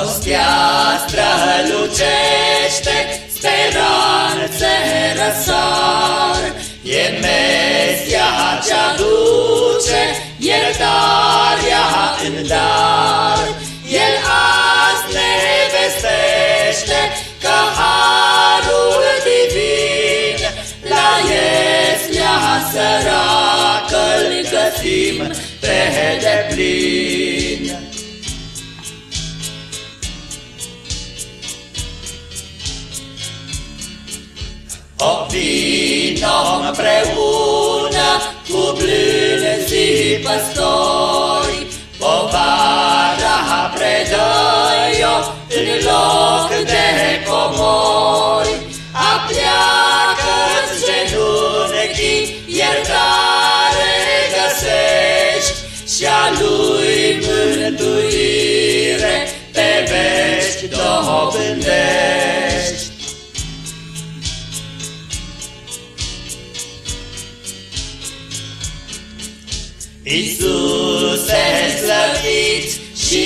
Ostia strălucește, speranțe răsar, E mesia ce duce iertarea în dar. El azi ne vestește că harul divin La Ieslea săracă-l găsim pe deplin. O vino împreună cu blânzii păstori, Povara predă-i-o în loc de comori, Apleacă-ți genunchii, iertare găsești, Și-a lui mântuire pe veci dobândești. Iisuse slăvit și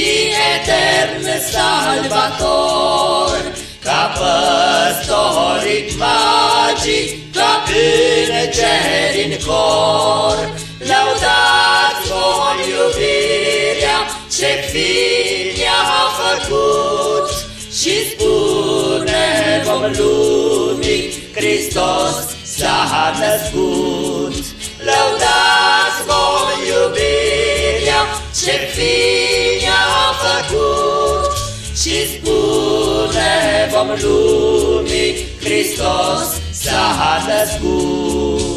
etern salvator, Ca păstorii magii, ca îngeri în cor, Lăudați voi iubirea ce fi a făcut Și spune vom lumii, Hristos s-a născut. Spune vom lumii Hristos s-a născut.